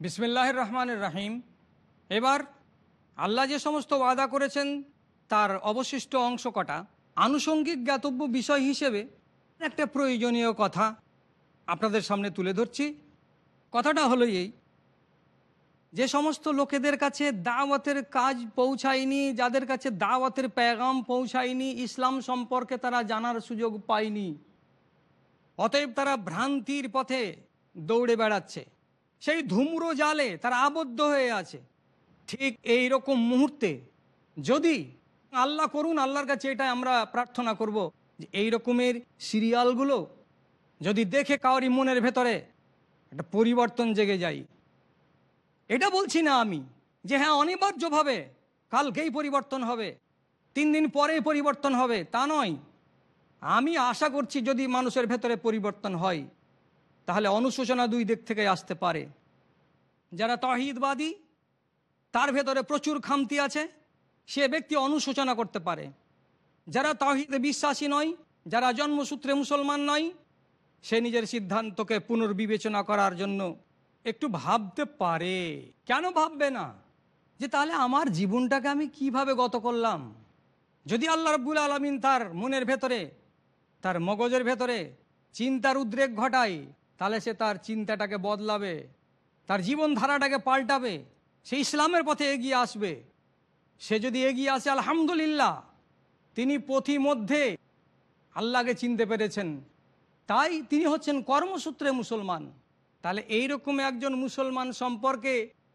বিসমিল্লাহ রহমানের রাহিম। এবার আল্লাহ যে সমস্ত ওয়াদা করেছেন, তার অবশিষ্ট অংশ কটা? আনুষঙ্গিক জ্ঞাতব্য বিষয় হিসেবে একটা প্রয়োজনীয় কথা আপনাদের সামনে তুলে ধরছি। কথাটা হলো এই, যে সমস্ত লোকেদের কাছে দাওয়াতের কাজ পৌঁছায়নি, যাদের কাছে দাওয়াতের প্যাগাম পৌঁছায়নি, ইসলাম সম্পর্কে তারা জানার সুযোগ পায়নি, অতএব তারা ভ্রান্তির পথে দৌড়ে বেড়াচ্ছে। সেই ধূম্র জালে তারা আবদ্ধ হয়ে আছে। ঠিক এই রকম মুহূর্তে যদি আল্লাহ করুন, আল্লাহর কাছে এটা আমরা প্রার্থনা করব যে এই রকমের সিরিয়ালগুলো যদি দেখে কাউরি মনের ভেতরে একটা পরিবর্তন জেগে যাই এটা বলছি না আমি যে হ্যাঁ অনিবার্যভাবে কালকেই পরিবর্তন হবে, তিন দিন পরে পরিবর্তন হবে, তা নয়। আমি আশা করছি যদি মানুষের ভেতরে পরিবর্তন হয় তাহলে অনুশোচনা দুই দিক থেকে আসতে পারে। যারা তহিদবাদী তার ভেতরে প্রচুর খামতি আছে, সে ব্যক্তি অনুশোচনা করতে পারে। যারা তহিদে বিশ্বাসী নয়, যারা জন্মসূত্রে মুসলমান নয়, সে নিজের সিদ্ধান্তকে পুনর্বিবেচনা করার জন্য একটু ভাবতে পারে। কেন ভাববে না? যে তাহলে আমার জীবনটাকে আমি কীভাবে গত করলাম? যদি আল্লাহ রব্বুল আলমিন তার মনের ভেতরে, তার মগজের ভেতরে চিন্তার উদ্রেক ঘটায় তাহলে সে তার চিন্তাটাকে বদলাবে, তার জীবনধারাটাকে পাল্টাবে, সে ইসলামের পথে এগিয়ে আসবে। সে যদি এগিয়ে আসে, আলহামদুলিল্লাহ, তিনি পথিমধ্যে আল্লাহকে চিনতে পেরেছেন। তাই তিনি হচ্ছেন কর্মসূত্রে মুসলমান। তাহলে এই রকম একজন মুসলমান সম্পর্কে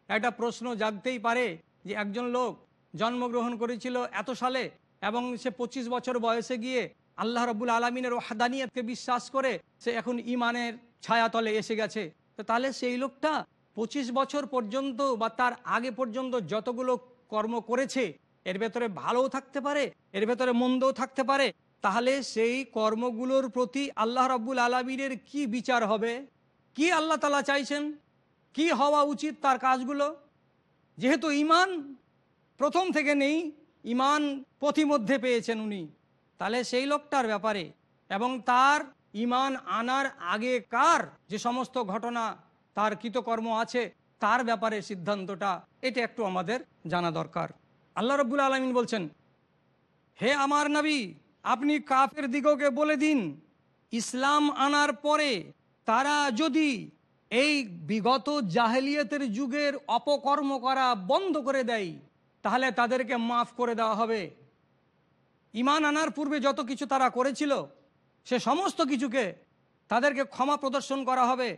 একটা প্রশ্ন জাগতেই পারে যে একজন লোক জন্মগ্রহণ করেছিল এত সালে এবং সে ২৫ বছর বয়সে গিয়ে আল্লাহ রবুল আলমিনের ওয়াহাদানিয়তকে বিশ্বাস করে সে এখন ইমানের ছায়াতলে এসে গেছে। তো তাহলে সেই লোকটা ২৫ বছর পর্যন্ত বা তার আগে পর্যন্ত যতগুলো কর্ম করেছে, এর ভেতরে ভালোও থাকতে পারে, এর ভেতরে মন্দও থাকতে পারে, তাহলে সেই কর্মগুলোর প্রতি আল্লাহ রাব্বুল আলমিনের কি বিচার হবে? কি আল্লাহ তালা চাইছেন? কি হওয়া উচিত তার কাজগুলো? যেহেতু ইমান প্রথম থেকে নেই ইমান পথিমধ্যে পেয়েছেন উনি। তাহলে সেই লোকটার ব্যাপারে এবং তার ইমান আনার আগেকার যে সমস্ত ঘটনা, তার কৃতকর্ম আছে, তার ব্যাপারে সিদ্ধান্তটা, এটা একটু আমাদের জানা দরকার। আল্লাহ রব্বুল আলমিন বলছেন, হে আমার নবী, আপনি কাফের দিগকে বলে দিন, ইসলাম আনার পরে তারা যদি এই বিগত জাহেলিয়তের যুগের অপকর্ম করা বন্ধ করে দেয়, তাহলে তাদেরকে মাফ করে দেওয়া হবে। ইমান আনার পূর্বে যত কিছু তারা করেছিল সে সমস্ত কিছুকে তাদেরকে ক্ষমা প্রদর্শন করা হবে।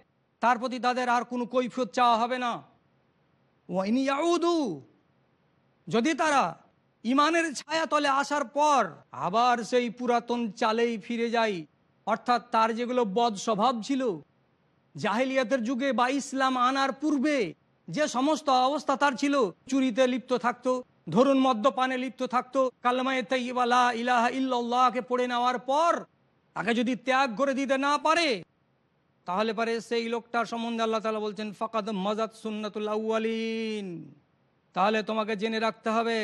তার প্রতি তাদের আর কোনো কৈফিয়ত চাওয়া হবে না। ওয়াইনি ইয়াউদু, যদি তারা ইমানের ছায়া তলে আসার পর আবার সেই পুরাতন চালেই ফিরে যায় অর্থাৎ তার যেগুলো বদ স্বভাব ছিল, জাহেলিয়াতের যুগে বা ইসলাম আনার পূর্বে যে সমস্ত অবস্থা তার ছিল, চুরিতে লিপ্ত থাকতো, ধরুন মদ্যপানে লিপ্ত থাকতো, কালমায় তাইবালা ইলাহা ইল্লাহকে পড়ে নেওয়ার পর তাকে যদি ত্যাগ করে দিতে না পারে, তাহলে পারে সেই লোকটার সম্বন্ধে আল্লাহ তালা বলছেন, ফকাদ মজাদ সুন্নাতুল্লাউলিন তাহলে তোমাকে জেনে রাখতে হবে,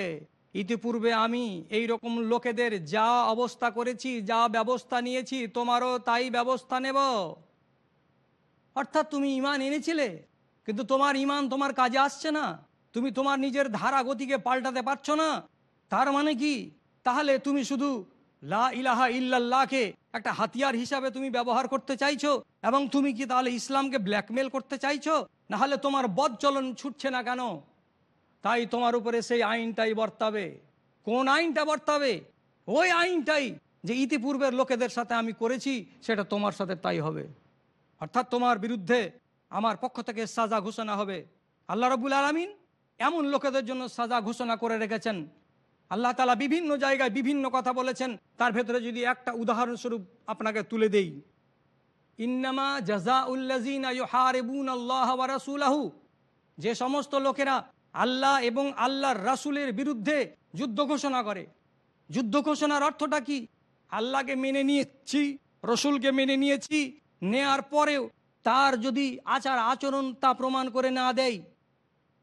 ইতিপূর্বে আমি এই রকম লোকেদের যা অবস্থা করেছি, যা ব্যবস্থা নিয়েছি, তোমারও তাই ব্যবস্থা নেব। অর্থাৎ তুমি ইমান এনেছিলে, কিন্তু তোমার ইমান তোমার কাজে আসছে না। তুমি তোমার নিজের ধারা গতিকে পাল্টাতে পারছ না। তার মানে কি? তাহলে তুমি শুধু লা ইলাহা ইল্লাল্লাহকে একটা হাতিয়ার হিসাবে তুমি ব্যবহার করতে চাইছো এবং তুমি কি তাহলে ইসলামকে ব্ল্যাকমেল করতে চাইছো? না হলে তোমার বদ চলন ছুটছে না কেন? তাই তোমার উপরে সেই আইনটাই বর্তাবে। কোন আইনটা বর্তাবে? ওই আইনটাই যে ইতিপূর্বের লোকেদের সাথে আমি করেছি, সেটা তোমার সাথে তাই হবে। অর্থাৎ তোমার বিরুদ্ধে আমার পক্ষ থেকে সাজা ঘোষণা হবে। আল্লাহ রবুল আলমিন এমন লোকেদের জন্য সাজা ঘোষণা করে রেখেছেন আল্লাহ তালা বিভিন্ন জায়গায় বিভিন্ন কথা বলেছেন। তার ভেতরে যদি একটা উদাহরণস্বরূপ আপনাকে তুলে দেই। ইন্নামা জাজা উল্লাজিন যে সমস্ত লোকেরা আল্লাহ এবং আল্লাহর রাসুলের বিরুদ্ধে যুদ্ধ ঘোষণা করে। যুদ্ধ ঘোষণার অর্থটা কি? আল্লাহকে মেনে নিয়েছি, রসুলকে মেনে নিয়েছি, নেয়ার পরেও তার যদি আচার আচরণ তা প্রমাণ করে না দেয়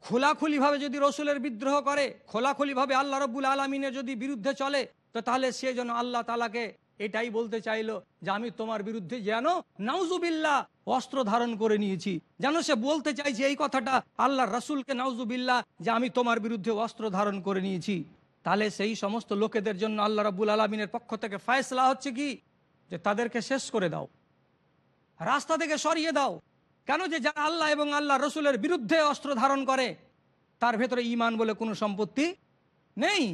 খোলাখুলিভাবে যদি রসুলের বিদ্রোহ করে, খোলাখুলিভাবে আল্লাহ রব্বুল আলমিনের যদি বিরুদ্ধে চলে, তো তাহলে সে যেন আল্লাহ তালাকে এটাই বলতে চাইলো যে আমি তোমার বিরুদ্ধে যেন নাউজুবিল্লা অস্ত্র ধারণ করে নিয়েছি। যেন সে বলতে চাইছে এই কথাটা আল্লাহ রসুলকে নাউজুবিল্লা যে আমি তোমার বিরুদ্ধে অস্ত্র ধারণ করে নিয়েছি। তাহলে সেই সমস্ত লোকেদের জন্য আল্লাহ রব্বুল আলমিনের পক্ষ থেকে ফায়সলা হচ্ছে কি? যে তাদেরকে শেষ করে দাও। রাস্তা থেকে সরিয়ে দাও। কেন যে যারা আল্লাহ এবং আল্লাহ রসুলের বিরুদ্ধে অস্ত্র ধারণ করে, তার ভেতরে ইমান বলে কোনো সম্পত্তি নেই?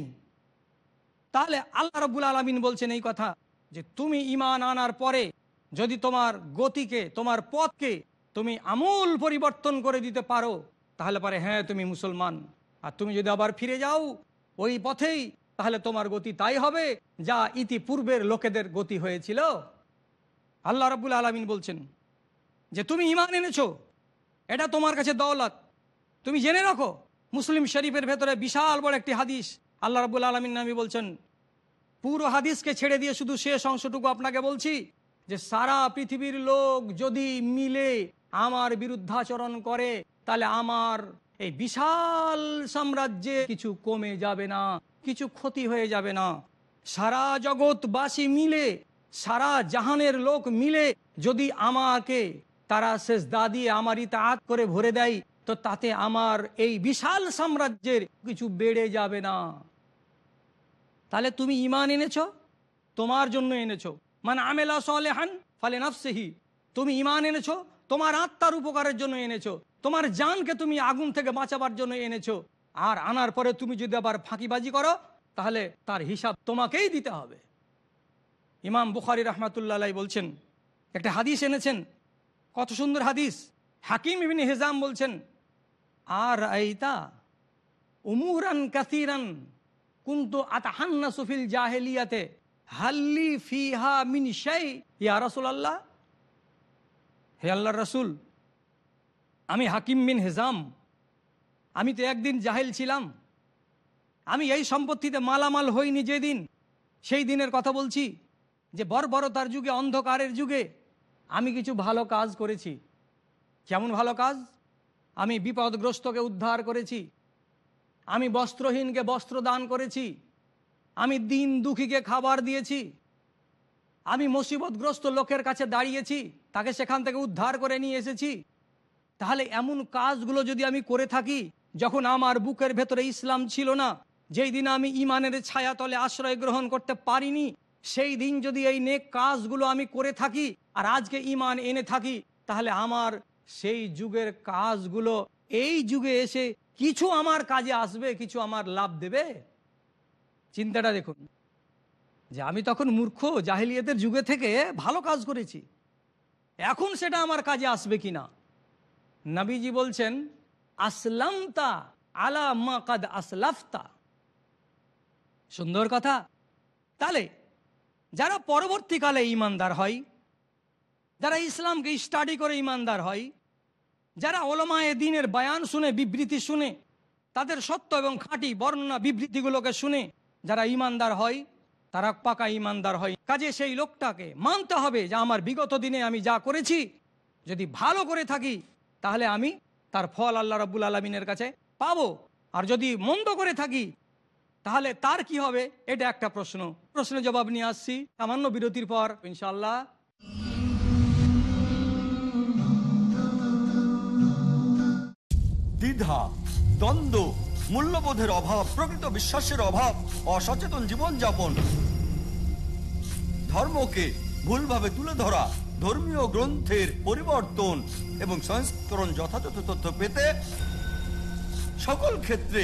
তাহলে আল্লাহ রব্বুল আলমিন বলছেন এই কথা যে, তুমি ইমান আনার পরে যদি তোমার গতিকে, তোমার পথকে তুমি আমূল পরিবর্তন করে দিতে পারো, তাহলে পারে হ্যাঁ তুমি মুসলমান। আর তুমি যদি আবার ফিরে যাও ওই পথেই, তাহলে তোমার গতি তাই হবে যা ইতিপূর্বের লোকেদের গতি হয়েছিল। আল্লাহ রব্বুল আলমিন বলছেন যে তুমি ইমান এনেছো, এটা তোমার কাছে দৌলত। তুমি জেনে রাখো, মুসলিম শরীফের ভেতরে বিশাল বড় একটি হাদিস, আল্লাহ রব্বুল আলমিন নামি বলছেন, পুরো হাদিসকে ছেড়ে দিয়ে শুধু শেষ অংশটুকু আপনাকে বলছি, যে সারা পৃথিবীর লোক যদি মিলে আমার বিরুদ্ধাচরণ করে, তাহলে আমার এই বিশাল সাম্রাজ্যে কিছু কমে যাবে না, কিছু ক্ষতি হয়ে যাবে না। সারা জগৎবাসী মিলে, সারা জাহানের লোক মিলে যদি আমাকে তারা শেষ দা দিয়ে আমার ইতাহাত করে ভরে দেয়, তো তাতে আমার এই বিশাল সাম্রাজ্যের কিছু বেড়ে যাবে না। তাহলে তুমি ইমান এনেছ? তোমার জন্য এনেছো। মানে আমেলা সলেহান ফালে নাফসেহি। তুমি ইমান এনেছো? তোমার আত্মার উপকারের জন্য এনেছো। তোমার জানকে তুমি আগুন থেকে বাঁচাবার জন্য এনেছো। আর আনার পরে তুমি যদি আবার ফাঁকিবাজি করো, তাহলে তার হিসাব তোমাকেই দিতে হবে। ইমাম বুখারি রহমাতুল্লাহ বলছেন, একটা হাদিস এনেছেন কত সুন্দর হাদিস। হাকিম ইবিন হেজাম বলছেন আর আইতা উমুরান কাসিরান কুন্তু আতাহান্না সুফিল জাহেলিয়াতে হাল্লি ফিহা মিন শাই ইয়া রাসূলুল্লাহ, হে আল্লাহর রাসূল, আমি হাকিম বিন হেজাম। আমি তো একদিন জাহেল ছিলাম। আমি এই সম্পত্তিতে মালামাল হইনি যেদিন। সেই দিনের কথা বলছি যে বর্বরতার যুগে, অন্ধকারের যুগে আমি কিছু ভালো কাজ করেছি। কেমন ভালো কাজ? আমি বিপদগ্রস্তকে উদ্ধার করেছি। আমি বস্ত্রহীনকে বস্ত্র দান করেছি। আমি দিন দুঃখীকে খাবার দিয়েছি। আমি মুসিবতগ্রস্ত লোকের কাছে দাঁড়িয়েছি, তাকে সেখান থেকে উদ্ধার করে নিয়ে এসেছি। তাহলে এমন কাজগুলো যদি আমি করে থাকি, যখন আমার বুকের ভেতরে ইসলাম ছিল না, যেই দিন আমি ইমানের ছায়াতলে আশ্রয় গ্রহণ করতে পারিনি সেই দিন যদি এই নেক কাজগুলো আমি করে থাকি আর আজকে ইমান এনে থাকি, তাহলে আমার সেই যুগের কাজগুলো, এই যুগে এসে কিছু আমার কাজে আসবে, কিছু আমার লাভ দেবে? চিন্তাটা দেখুন, যে আমি তখন মূর্খ, জাহিলিয়াতের যুগে থেকে ভালো কাজ করেছি। এখন সেটা আমার কাজে আসবে কি না নবীজি বলছেন, আসলামতা আলা মাকাদ আসলাফতা। সুন্দর কথা। তাহলে যারা পরবর্তীকালে ইমানদার হয়, যারা ইসলামকে স্টাডি করে ইমানদার হয়, যারা ওলমায়ে দিনের বায়ান শুনে, বিবৃতি শুনে, তাদের সত্য এবং খাঁটি বর্ণনা বিবৃতিগুলোকে শুনে যারা ইমানদার হয়, তারা পাকা ইমানদার হয়। কাজে সেই লোকটাকে মানতে হবে যে আমার বিগত দিনে আমি যা করেছি, যদি ভালো করে থাকি, তাহলে আমি তার ফল আল্লাহ রব্বুল আলমিনের কাছে পাবো। আর যদি মন্দ করে থাকি তাহলে তার কি হবে? এটা একটা প্রশ্ন। প্রশ্নের জবাব নিয়ে আসছি। সামান্য বিরতির পর ইনশাল্লাহ দ্বিধা, দ্বন্দ্ব, মূল্যবোধের অভাব, প্রকৃত বিশ্বাসের অভাব, অসচেতন জীবনযাপন। ধর্মকে ভুলভাবে তুলে ধরা, ধর্মীয় গ্রন্থের পরিবর্তন এবং সংস্করণ যথাযথ তথ্য পেতে সকল ক্ষেত্রে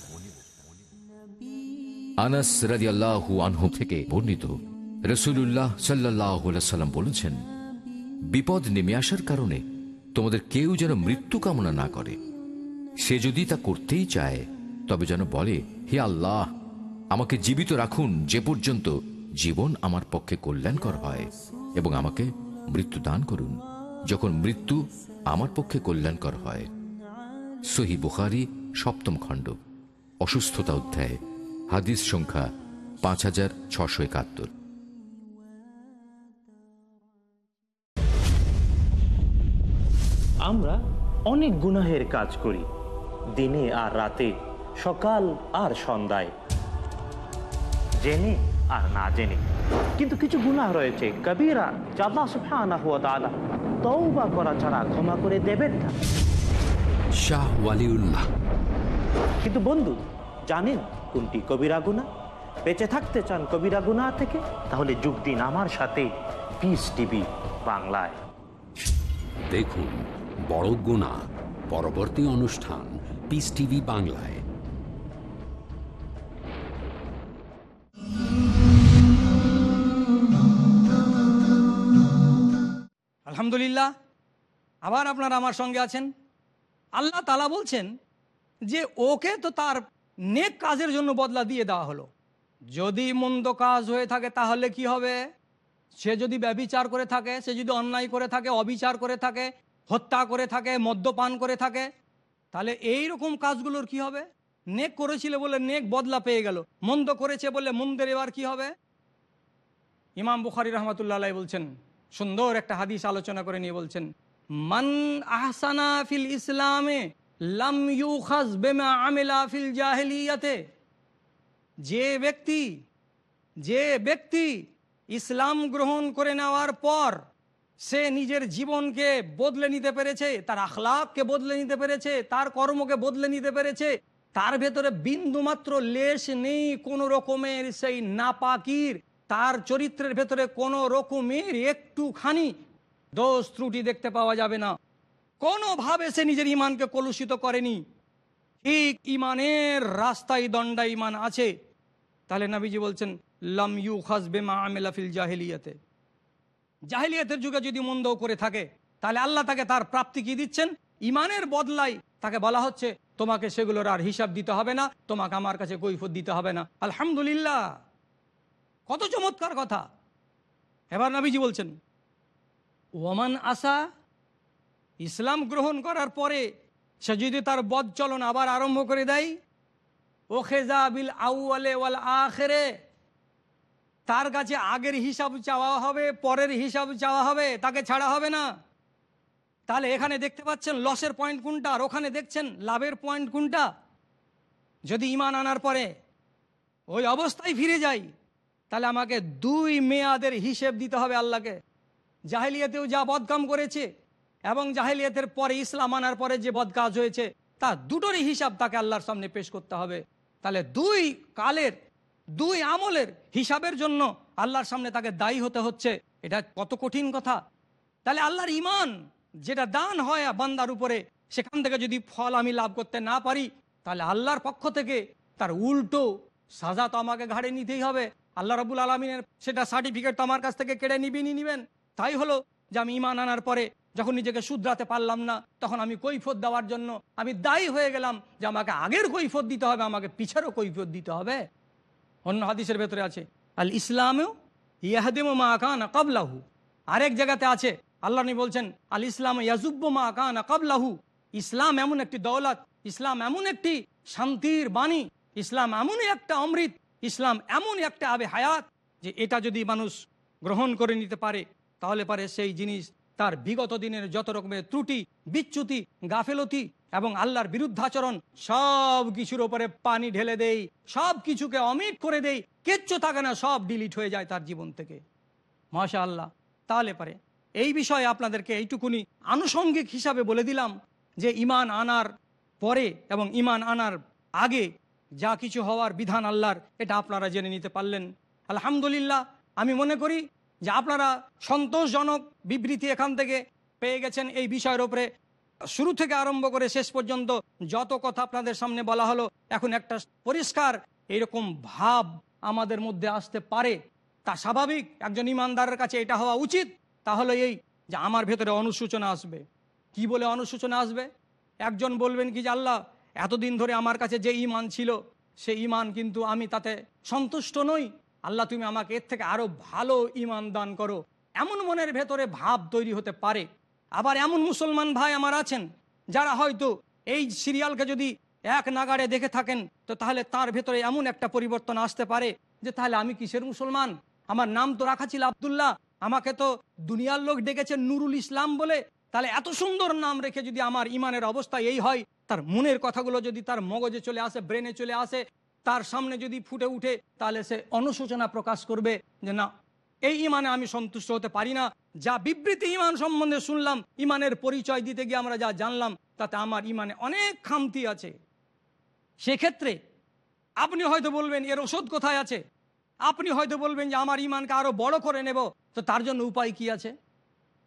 আনাস রাদিয়াল্লাহু আনহু থেকে বর্ণিত রসুল্লাহ সাল্লাহ সাল্লাম বলেছেন, বিপদ নেমে আসার কারণে তোমাদের কেউ যেন মৃত্যু কামনা না করে। সে যদি তা করতেই চায়, তবে যেন বলে, হে আল্লাহ, আমাকে জীবিত রাখুন যে পর্যন্ত জীবন আমার পক্ষে কল্যাণকর হয় এবং আমাকে মৃত্যু দান করুন, যখন মৃত্যু আমার পক্ষে কল্যাণকর হয়। সহি বুখারি সপ্তম খণ্ড, অসুস্থতা অধ্যায় হাদিস সংখ্যা পাঁচ হাজার ছশো একাত্তর। আমরা অনেক গুনাহের কাজ করি দিনে আর রাতে সকাল আর সন্ধ্যায় জেনে আর না জেনে। কিন্তু কিছু গুনাহ রয়েছে কবিরা চাঁদা সুফানা হুয়া তাআলা তওবা করা ছাড়া ক্ষমা করে দেবেন না। শাহ ওয়ালিউল্লাহ। কিন্তু বন্ধু জানেন কোনটি কবিরা গুনাহ বেঁচে থাকতে চান কবিরা গুনাহ থেকে? তাহলে যোগ দিন আমার সাথে পিস টিভি বাংলায়। দেখুন বড় গুণা পরবর্তী অনুষ্ঠান পিস টিভি বাংলায়। আলহামদুলিল্লাহ। আবার আপনারা আমার সঙ্গে আছেন। আল্লাহ তালা বলছেন যে ওকে তো তার নেক কাজের জন্য বদলা দিয়ে দেওয়া হলো। যদি মন্দ কাজ হয়ে থাকে তাহলে কি হবে? সে যদি ব্যবিচার করে থাকে, সে যদি অন্যায় করে থাকে, অবিচার করে থাকে, হত্যা করে থাকে, মদ্যপান করে থাকে, তাহলে এই রকম কাজগুলোর কি হবে? নেক করেছিল বলে নেক বদলা পেয়ে গেল। মন্দ করেছে বলে মন্দের এবার কি হবে? ইমাম বুখারি রহমতুল্লাহ বলছেন, সুন্দর একটা হাদিস আলোচনা করে নিয়ে বলছেন, মান আহসানা ফিল ইসলামে আমিলা যে ব্যক্তি যে ব্যক্তি ইসলাম গ্রহণ করে নেওয়ার পর সে নিজের জীবনকে বদলে নিতে পেরেছে, তার আখলাককে বদলে নিতে পেরেছে, তার কর্মকে বদলে নিতে পেরেছে, তার ভেতরে বিন্দুমাত্র লেশ নেই কোনো রকমের সেই নাপাকির, তার চরিত্রের ভেতরে কোনো রকমের একটুখানি দোষ ত্রুটি দেখতে পাওয়া যাবে না। কোনোভাবে সে নিজের ইমানকে কলুষিত করেনি। ঠিক ইমানের রাস্তায় দণ্ডা ইমান আছে। তাহলে নাবিজি বলছেন, লাম ইউ খাসবে মা আমেলাফিল জাহেলিয়াতে। জাহেলিয়াতের যুগে যদি মন্দ করে থাকে, তাহলে আল্লাহ তাকে তার প্রাপ্তি কি দিচ্ছেন? ইমানের বদলাই তাকে বলা হচ্ছে, তোমাকে সেগুলোর আর হিসাব দিতে হবে না, তোমাকে আমার কাছে কৈফত দিতে হবে না। আলহামদুলিল্লাহ। কত চমৎকার কথা। এবার নাবিজি বলছেন ওমান আসা ইসলাম গ্রহণ করার পরে সে যদি তার বদ চলন আবার আরম্ভ করে দেয়, ও খেজা বিল আউআলে ওয়াল আখেরে, তার কাছে আগের হিসাব চাওয়া হবে, পরের হিসাব চাওয়া হবে, তাকে ছাড়া হবে না। তাহলে এখানে দেখতে পাচ্ছেন লসের পয়েন্ট কোনটা, আর ওখানে দেখছেন লাভের পয়েন্ট কোনটা। যদি ইমান আনার পরে ওই অবস্থায় ফিরে যাই, তাহলে আমাকে দুই মেয়াদের হিসেব দিতে হবে আল্লাহকে। জাহেলিয়াতেও যা বদকাম করেছে এবং জাহেলিয়াতের পরে ইসলাম আনার পরে যে বদকাজ হয়েছে, তা দুটোরই হিসাব তাকে আল্লাহর সামনে পেশ করতে হবে। তাহলে দুই কালের, দুই আমলের হিসাবের জন্য আল্লাহর সামনে তাকে দায়ী হতে হচ্ছে, এটা কত কঠিন কথা। তাহলে আল্লাহর ইমান যেটা দান হয় বান্দার উপরে, সেখান থেকে যদি ফল আমি লাভ করতে না পারি, তাহলে আল্লাহর পক্ষ থেকে তার উল্টো সাজা তো আমাকে ঘাড়ে নিতেই হবে। আল্লাহ রবুল আলমিনের সেটা সার্টিফিকেট তো আমার কাছ থেকে কেড়ে নিবেনই নিবেন। তাই হলো যে আমি ইমান আনার পরে যখন নিজেকে শুধরাতে পারলাম না, তখন আমি কৈফত দেওয়ার জন্য আমি দায়ী হয়ে গেলাম যে আমাকে আগের কৈফত দিতে হবে, আমাকে পিছেরও কৈফত দিতে হবে। অন্য হাদিসের ভেতরে আছে, আল ইসলামেও ইয়াহদিম মা কান কাবলাহু। আরেক জায়গাতে আছে, আল্লাহ নি বলছেন, আল ইসলাম ইয়াজুব্ব মা কান কাবলাহু। ইসলাম এমন একটি দৌলত, ইসলাম এমন একটি শান্তির বাণী, ইসলাম এমনই একটা অমৃত, ইসলাম এমন একটা আবে হায়াত যে এটা যদি মানুষ গ্রহণ করে নিতে পারে, তাহলে পারে সেই জিনিস তার বিগত দিনের যত রকমের ত্রুটি, বিচ্যুতি, গাফেলতি এবং আল্লাহর বিরুদ্ধাচরণ, সব কিছুর ওপরে পানি ঢেলে দেই, সব কিছুকে অমিট করে দেই, কিচ্ছু থাকে না, সব ডিলিট হয়ে যায় তার জীবন থেকে। মাশা আল্লাহ তাহলে পারে এই বিষয়ে আপনাদেরকে এইটুকুনি আনুষঙ্গিক হিসাবে বলে দিলাম যে ইমান আনার পরে এবং ইমান আনার আগে যা কিছু হওয়ার বিধান আল্লাহর, এটা আপনারা জেনে নিতে পারলেন। আলহামদুলিল্লাহ, আমি মনে করি যে আপনারা সন্তোষজনক বিবৃতি এখান থেকে পেয়ে গেছেন এই বিষয়ের ওপরে শুরু থেকে আরম্ভ করে শেষ পর্যন্ত যত কথা আপনাদের সামনে বলা হলো, এখন একটা পরিষ্কার এইরকম ভাব আমাদের মধ্যে আসতে পারে। তা স্বাভাবিক, একজন ইমানদারের কাছে এটা হওয়া উচিত। তাহলে এই যে আমার ভেতরে অনুসূচনা আসবে। কি বলে অনুসূচনা আসবে? একজন বলবেন কি যে, আল্লাহ, এতদিন ধরে আমার কাছে যে ইমান ছিল সেই ইমান কিন্তু আমি তাতে সন্তুষ্ট নই। আল্লাহ তুমি আমাকে এর থেকে আরও ভালো ইমান দান করো। এমন মনের ভেতরে ভাব তৈরি হতে পারে। আবার এমন মুসলমান ভাই আমার আছেন, যারা হয়তো এই সিরিয়ালকে যদি এক নাগাড়ে দেখে থাকেন, তো তাহলে তার ভেতরে এমন একটা পরিবর্তন আসতে পারে যে তাহলে আমি কিসের মুসলমান? আমার নাম তো রাখা ছিল আবদুল্লাহ, আমাকে তো দুনিয়ার লোক ডেকেছে নুরুল ইসলাম বলে। তাহলে এত সুন্দর নাম রেখে যদি আমার ইমানের অবস্থা এই হয়, তার মনের কথাগুলো যদি তার মগজে চলে আসে ব্রেনে চলে আসে তার সামনে যদি ফুটে উঠে, তাহলে সে অনুশোচনা প্রকাশ করবে যে না, এই ইমানে আমি সন্তুষ্ট হতে পারি না। যা বিবৃতি ইমান সম্বন্ধে শুনলাম, ইমানের পরিচয় দিতে গিয়ে আমরা যা জানলাম, তাতে আমার ইমানে অনেক খামতি আছে। সেক্ষেত্রে আপনি হয়তো বলবেন, এর ওষুধ কোথায় আছে? আপনি হয়তো বলবেন যে, আমার ইমানকে আরও বড় করে নেব। তো তার জন্য উপায় কি আছে?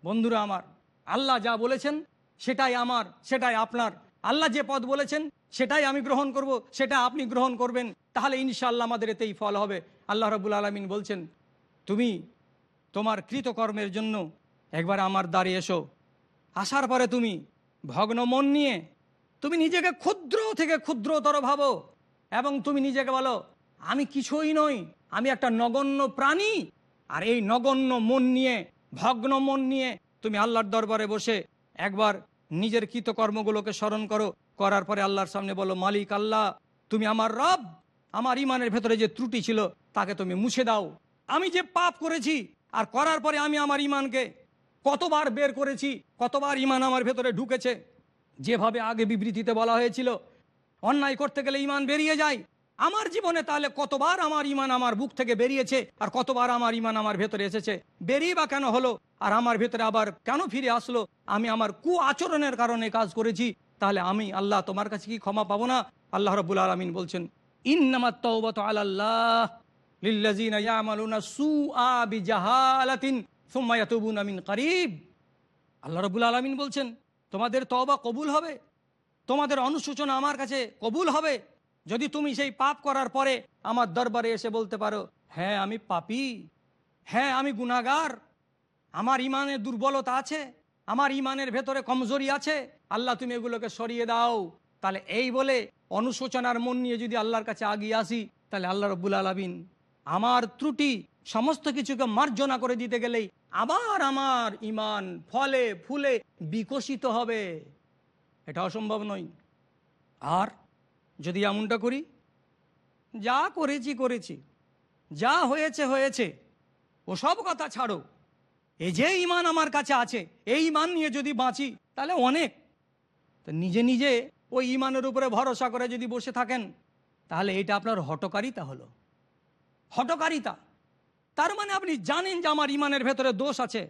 বন্ধুরা আমার, আল্লাহ যা বলেছেন, সেটাই আমার, সেটাই আপনার। আল্লাহ যে পদ বলেছেন, সেটাই আমি গ্রহণ করব, সেটা আপনি গ্রহণ করবেন, তাহলে ইনশাআল্লাহ আমাদের এতেই ফল হবে। আল্লাহ রবুল আলমিন বলছেন, তুমি তোমার কৃতকর্মের জন্য একবার আমার দ্বারে এসো। আসার পরে তুমি ভগ্ন মন নিয়ে, তুমি নিজেকে ক্ষুদ্র থেকে ক্ষুদ্রতর ভাবো এবং তুমি নিজেকে বলো, আমি কিছুই নই, আমি একটা নগণ্য প্রাণী। আর এই নগণ্য মন নিয়ে, ভগ্ন মন নিয়ে তুমি আল্লাহর দরবারে বসে একবার নিজের কৃতকর্মগুলোকে স্মরণ করো। করার পরে আল্লাহর সামনে বলো, মালিক আল্লাহ, তুমি আমার রব, আমার ইমানের ভেতরে যে ত্রুটি ছিল, তাকে তুমি মুছে দাও। আমি যে পাপ করেছি, আর করার পরে আমি আমার ইমানকে কতবার বের করেছি, কতবার ইমান আমার ভেতরে ঢুকেছে, যেভাবে আগে বিবৃতিতে বলা হয়েছিল, অন্যায় করতে গেলে ইমান বেরিয়ে যায় আমার জীবনে তাহলে কতবার আমার ইমান আমার বুক থেকে বেরিয়েছে আর কতবার আমার ইমান আমার ভেতরে এসেছে? বেরিয়ে বা কেন হলো? আর আমার ভেতরে আবার কেন ফিরে আসলো? আমি আমার কু আচরণের কারণে কাজ করেছি। তাহলে আমি আল্লাহ তোমার কাছে কি ক্ষমা পাবো না? আল্লাহ রবুল আলমিন বলছেন করিব। আল্লাহ আলমিন বলছেন, তোমাদের তওবা কবুল হবে? তোমাদের অনুশোচনা আমার কাছে কবুল হবে? যদি তুমি সেই পাপ করার পরে আমার দরবারে এসে বলতে পারো হ্যাঁ আমি পাপি। হ্যাঁ আমি গুনাগার আমার ইমানের দুর্বলতা আছে। আমার ইমানের ভেতরে কমজোরি আছে। আল্লাহ, তুমি এগুলোকে সরিয়ে দাও। তাহলে এই বলে অনুশোচনার মন নিয়ে যদি আল্লাহর কাছে আগিয়ে আসি, তাহলে আল্লাহ রব্বুল আলমিন আমার ত্রুটি, সমস্ত কিছুকে মার্জনা করে দিতে গেলেই আবার আমার ইমান ফলে, ফুলে বিকশিত হবে। এটা অসম্ভব নয়। আর যদি এমনটা করি? যা করেছি করেছি। যা হয়েছে হয়েছে। ও সব কথা ছাড়ো। এই যে ইমান আমার কাছে আছে, এই ইমান নিয়ে যদি বাঁচি, তাহলে অনেক। তো নিজে নিজে ওই ইমানের উপরে ভরসা করে যদি বসে থাকেন, তাহলে এটা আপনার হটকারিতা হলো। হটকারিতা। তার মানে আপনি জানেন যে আমার ইমানের ভেতরে দোষ আছে।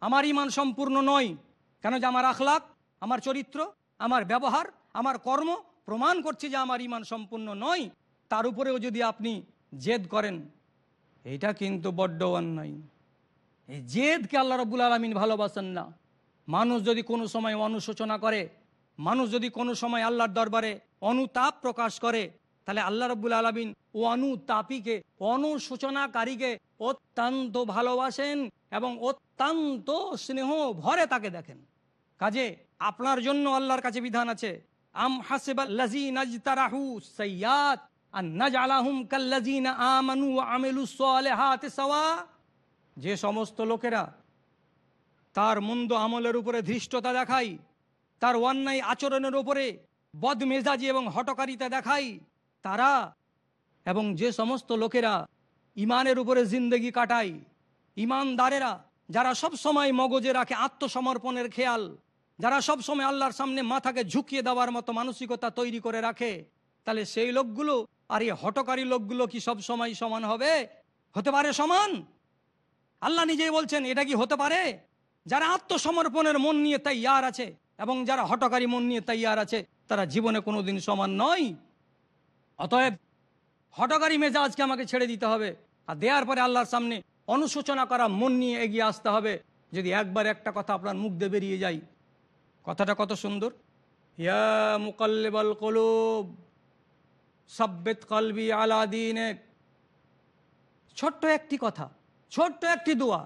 আমার ইমান সম্পূর্ণ নয়। কেন যে আমার আখলাক, আমার চরিত্র, আমার ব্যবহার, আমার কর্ম প্রমাণ করছে যে আমার ইমান সম্পূর্ণ নয়, তার উপরেও যদি আপনি জেদ করেন, এটা কিন্তু বড্ড অন্যায়। এই জেদকে আল্লাহ রবুল আলমিন ভালোবাসেন না। মানুষ যদি কোনো সময় অনুশোচনা করে, মানুষ যদি কোনো সময় আল্লাহর দরবারে অনুতাপ প্রকাশ করে, তাহলে আল্লাহ রব্বুল আলমিন ও অনুতাপীকে, অনুশোচনাকারীকে অত্যন্ত ভালোবাসেন এবং অত্যন্ত স্নেহ ভরে তাকে দেখেন। কাজে আপনার জন্য আল্লাহর কাছে বিধান আছে আম আমানু সাওয়া, যে সমস্ত লোকেরা তার মন্দ আমলের উপরে ধৃষ্টতা দেখায়, তার অন্যায় আচরণের উপরে বদমেজাজি এবং হটকারিতা দেখায়, তারা এবং যে সমস্ত লোকেরা ইমানের উপরে জিন্দগি কাটায়, ইমানদারেরা যারা সব সময় মগজে রাখে আত্মসমর্পণের খেয়াল যারা সব সময় আল্লাহর সামনে মাথাকে ঝুঁকিয়ে দেওয়ার মতো মানসিকতা তৈরি করে রাখে, তাহলে সেই লোকগুলো আর এই হটকারী লোকগুলো কি সব সময় সমান হবে? হতে পারে সমান? আল্লাহ নিজেই বলছেন, এটা কি হতে পারে? যারা আত্মসমর্পণের মন নিয়ে তাইয়ার আছে এবং যারা হটকারী মন নিয়ে তাইয়ার আছে, তারা জীবনে কোনোদিন সমান নয়। অতএব হটকারী মেজাজকে আমাকে ছেড়ে দিতে হবে আর দেওয়ার পরে আল্লাহর সামনে অনুশোচনা করা মন নিয়ে এগিয়ে আসতে হবে। যদি একবার একটা কথা আপনার মুখ দিয়ে বেরিয়ে যায় কথাটা কত সুন্দর? ইয়া মুকাল্লিবাল কলুব, সাব্বেত কলবি দিনেক। ছোট্ট একটি কথা, ছোট্ট একটি দোয়া।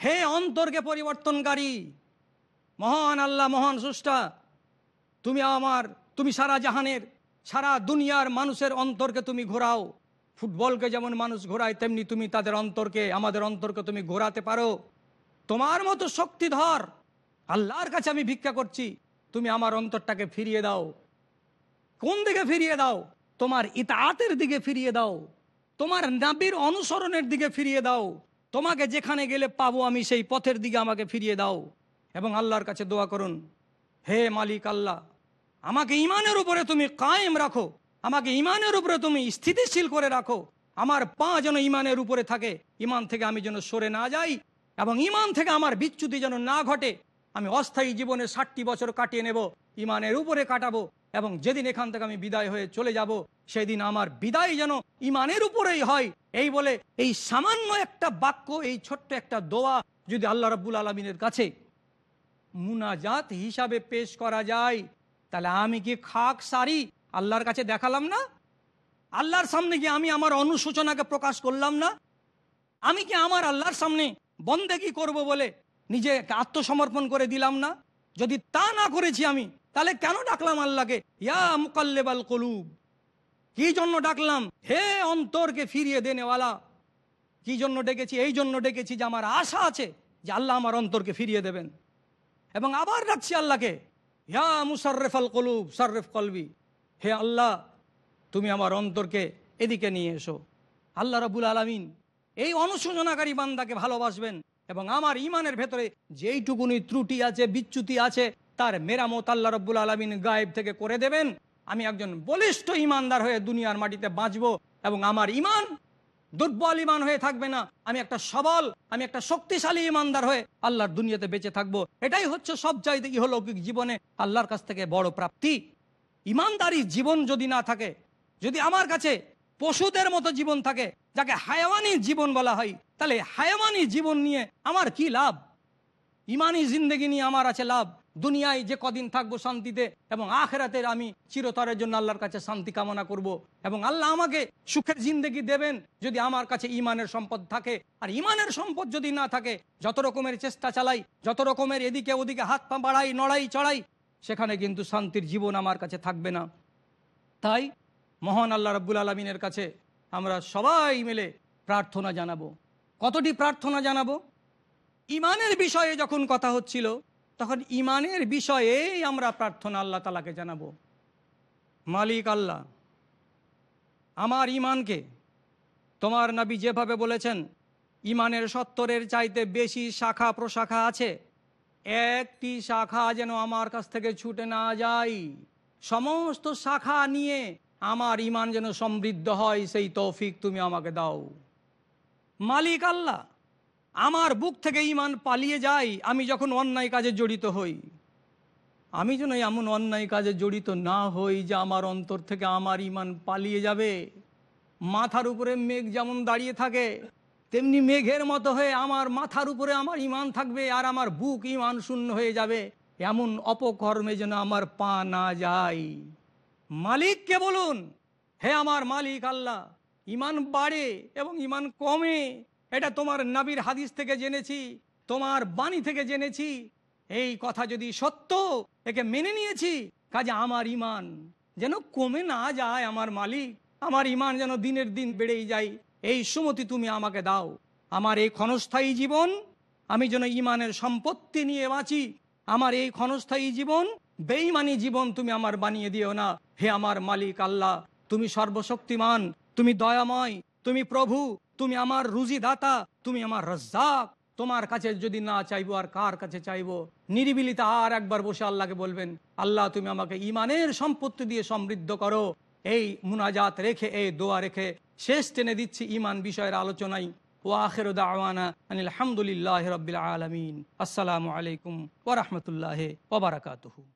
হে অন্তরকে পরিবর্তনকারী, মহান আল্লাহ, মহান সুষ্টা তুমি আমার, তুমি সারা জাহানের, সারা দুনিয়ার মানুষের অন্তরকে তুমি ঘোরাও। ফুটবলকে যেমন মানুষ ঘোরায়, তেমনি তুমি তাদের অন্তরকে, আমাদের অন্তরকে তুমি ঘোরাতে পারো। তোমার মতো শক্তিধর আল্লাহর কাছে আমি ভিক্ষা করছি। তুমি আমার অন্তরটাকে ফিরিয়ে দাও। কোন দিকে ফিরিয়ে দাও? তোমার ইতাতের দিকে ফিরিয়ে দাও। তোমার নাবির অনুসরণের দিকে ফিরিয়ে দাও। তোমাকে যেখানে গেলে পাবো আমি সেই পথের দিকে আমাকে ফিরিয়ে দাও। এবং আল্লাহর কাছে দোয়া করুন, হে মালিক আল্লাহ, আমাকে ইমানের উপরে তুমি কায়েম রাখো। আমাকে ইমানের উপরে তুমি স্থিতিশীল করে রাখো। আমার পা যেন ইমানের উপরে থাকে। ইমান থেকে আমি যেন সরে না যাই এবং ইমান থেকে আমার বিচ্যুতি যেন না ঘটে। আমি অস্থায়ী জীবনে ষাটটি বছর কাটিয়ে নেব, ইমানের উপরে কাটাবো এবং যেদিন এখান থেকে আমি বিদায় হয়ে চলে যাব, সেদিন আমার বিদায় যেন ইমানের উপরেই হয়। এই বলে এই সামান্য একটা বাক্য, এই ছোট্ট একটা দোয়া যদি আল্লাহ রাব্বুল আলমিনের কাছে মুনাজাত হিসাবে পেশ করা যায়, তাহলে আমি কি খাক সারি? আল্লাহর কাছে দেখালাম না? আল্লাহর সামনে কি আমি আমার অনুশোচনাকে প্রকাশ করলাম না? আমি কি আমার আল্লাহর সামনে বন্দেগি করব বলে নিজে আত্মসমর্পণ করে দিলাম না। যদি তা না করেছি আমি, তাহলে কেন ডাকলাম আল্লাহকে? ইয়া মুকাল্লেবাল কলুব। কি জন্য ডাকলাম? হে অন্তরকে ফিরিয়ে দেনেওয়ালা কি জন্য ডেকেছি? এই জন্য ডেকেছি যে আমার আশা আছে যে আল্লাহ আমার অন্তরকে ফিরিয়ে দেবেন। এবং আবার ডাকছি আল্লাহকে, ইয়া মুসাররেফ আল কলুব সাররেফ কলবি। হে আল্লাহ, তুমি আমার অন্তরকে এদিকে নিয়ে এসো। আল্লাহ রাবুল আলমিন এই অনুশোচনাকারী বান্দাকে ভালোবাসবেন। এবং আমার ইমানের ভেতরে যেইটুকুনি ত্রুটি আছে, বিচ্যুতি আছে, তার মেরামত আল্লাহ রব্বুল আলমিন গায়েব থেকে করে দেবেন। আমি একজন বলিষ্ঠ ইমানদার হয়ে দুনিয়ার মাটিতে বাঁচবো এবং আমার ইমান দুর্বল ইমান হয়ে থাকবে না। আমি একটা সবল, আমি একটা শক্তিশালী ইমানদার হয়ে আল্লাহর দুনিয়াতে বেঁচে থাকব। এটাই হচ্ছে সব চাইতে ইহলৌকিক জীবনে আল্লাহর কাছ থেকে বড় প্রাপ্তি। ইমানদারি জীবন যদি না থাকে, যদি আমার কাছে পশুদের মতো জীবন থাকে, যাকে হায়াওয়ানি জীবন বলা হয়। তাহলে হায়াওয়ানি জীবন নিয়ে আমার কি লাভ? ইমানি জিন্দগি নিয়ে আমার আছে লাভ। দুনিয়ায় যে কদিন থাকব শান্তিতে, এবং আখেরাতের আমি চিরতরের জন্য আল্লাহর কাছে শান্তি কামনা করব। এবং আল্লাহ আমাকে সুখের জিন্দগি দেবেন যদি আমার কাছে ইমানের সম্পদ থাকে। আর ইমানের সম্পদ যদি না থাকে, যত রকমের চেষ্টা চালাই, যত রকমের এদিকে ওদিকে হাত পা বাড়াই, নড়াই, চড়াই, সেখানে কিন্তু শান্তির জীবন আমার কাছে থাকবে না। তাই মহান আল্লাহ রব্বুল আলমিনের কাছে আমরা সবাই মিলে প্রার্থনা জানাব। কতটি প্রার্থনা জানাব? ইমানের বিষয়ে যখন কথা হচ্ছিল, তখন ইমানের বিষয়েই আমরা প্রার্থনা আল্লাহ তালাকে জানাব। মালিক আল্লাহ, আমার ইমানকে তোমার নবী যেভাবে বলেছেন ইমানের সত্তরের চাইতে বেশি শাখা প্রশাখা আছে। একটি শাখা যেন আমার কাছ থেকে ছুটে না যায়। সমস্ত শাখা নিয়ে আমার ইমান যেন সমৃদ্ধ হয়, সেই তৌফিক তুমি আমাকে দাও। মালিক আল্লাহ, আমার বুক থেকে ইমান পালিয়ে যায়, আমি যখন অন্যায় কাজে জড়িত হই। আমি যেন এমন অন্যায় কাজে জড়িত না হই, যে আমার অন্তর থেকে আমার ইমান পালিয়ে যাবে। মাথার উপরে মেঘ যেমন দাঁড়িয়ে থাকে, তেমনি মেঘের মতো হয়ে আমার মাথার উপরে আমার ইমান থাকবে, আর আমার বুক ইমান শূন্য হয়ে যাবে। এমন অপকর্মে যেন আমার পা না যায়। মালিককে বলুন, হে আমার মালিক আল্লাহ ইমান বাড়ে এবং ইমান কমে। এটা তোমার নাবির হাদিস থেকে জেনেছি, তোমার বাণী থেকে জেনেছি। এই কথা যদি সত্য, একে মেনে নিয়েছি, কাজে আমার ইমান যেন কমে না যায় আমার মালিক। আমার ইমান যেন দিনের দিন বেড়েই যায়, এই সুমতি তুমি আমাকে দাও। আমার এই ক্ষণস্থায়ী জীবন, আমি যেন ইমানের সম্পত্তি নিয়ে বাঁচি। আমার এই ক্ষণস্থায়ী জীবন বেইমানি জীবন তুমি আমার বানিয়ে দিও না। হে আমার মালিক আল্লাহ, তুমি সর্বশক্তিমান, তুমি দয়াময়, তুমি প্রভু, তুমি আমার রুজি দাতা তুমি আমার রজ্জাক। তোমার কাছে যদি না চাইব আর কার কাছে চাইব? নিরিবিলিতে আর একবার বসে আল্লাহকে বলবেন, আল্লাহ, তুমি আমাকে ইমানের সম্পত্তি দিয়ে সমৃদ্ধ করো। এই মুনাজাত রেখে, এই দোয়া রেখে শেষ টেনে দিচ্ছি ইমান বিষয়ের আলোচনায়। ও আখের দাওয়ানা আনিল আলহামদুলিল্লাহ রবিল আলমিন। আসসালামু আলাইকুম ওরহমতুল্লাহ ওবরাকাতুহু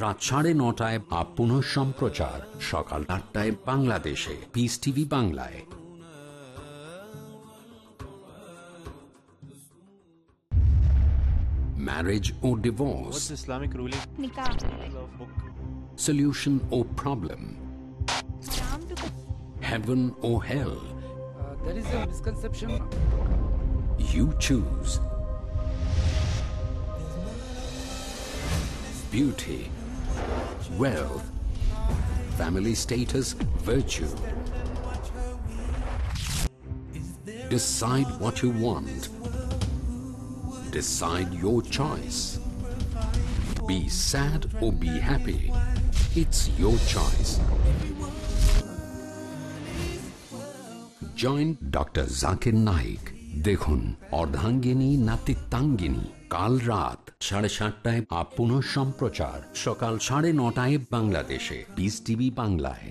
রাত সাড়ে নটায় বা পুনঃ সম্প্রচার সকাল আটটায় বাংলাদেশে পিস টিভি বাংলায় marriage or divorce, What's Islamic ruling Nikah. of solution or problem, heaven or hell. there is a misconception You choose. Beauty, wealth, family status, virtue. Decide what you want. Decide your choice. Be sad or be happy. It's your choice. Joint doctor Zakir Naik দেখুন অর্ধাঙ্গিনী নাতিত্বাঙ্গিনী কাল রাত সাড়ে সাতটায় up পুনঃ সম্প্রচার। সকাল সাড়ে নটায় বাংলাদেশে। পিস টিভি বাংলায়।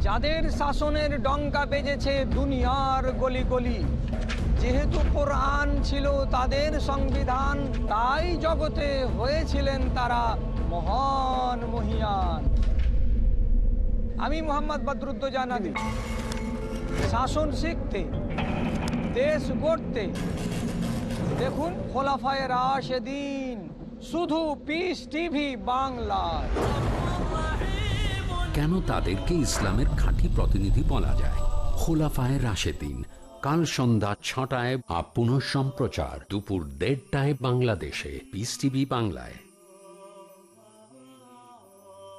যাদের শাসনের ডঙ্কা বেজেছে দুনিয়ার গলি গলি যেহেতু কোরআন ছিল তাদের সংবিধান, তাই জগতে হয়েছিলেন তারা মহান মহিয়ান। আমি মোহাম্মদ বদরুদ্দোজানাদি শাসন শিখতে, দেশ গড়তে, দেখুন খোলাফায় রাশেদিন, শুধু পিস টিভি বাংলায়। কেন তাদেরকে ইসলামের খাঁটি প্রতিনিধি বলা যায়? খোলাফায় রাশেদিন কাল সন্ধ্যা ছটায় আপ পুনঃ সম্প্রচার দুপুর দেড়টায় বাংলাদেশে। পিস টিভি বাংলায়।